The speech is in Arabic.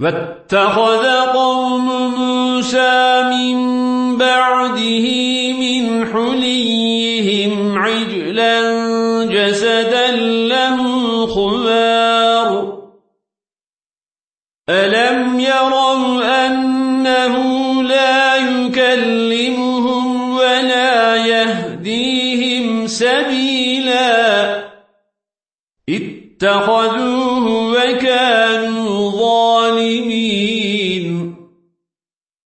واتخذ قوم موسى من بعده من حليهم عجلا جسدا له خمار ألم يروا أنه لا يكلمهم ولا يهديهم سبيلا؟ اتخذوه وكانوا ظالمين. الظالمين